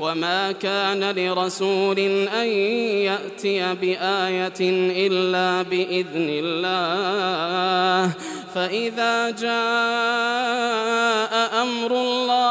وما كان لرسول أن يأتي بآية إلا بإذن الله فإذا جاء أمر الله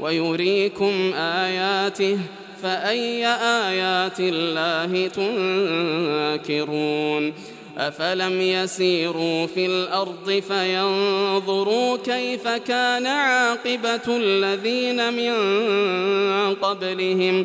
ويريكم آياته فأي آيات الله تنكرون أفلم يسيروا في الأرض فينظروا كيف كان عاقبة الذين من قبلهم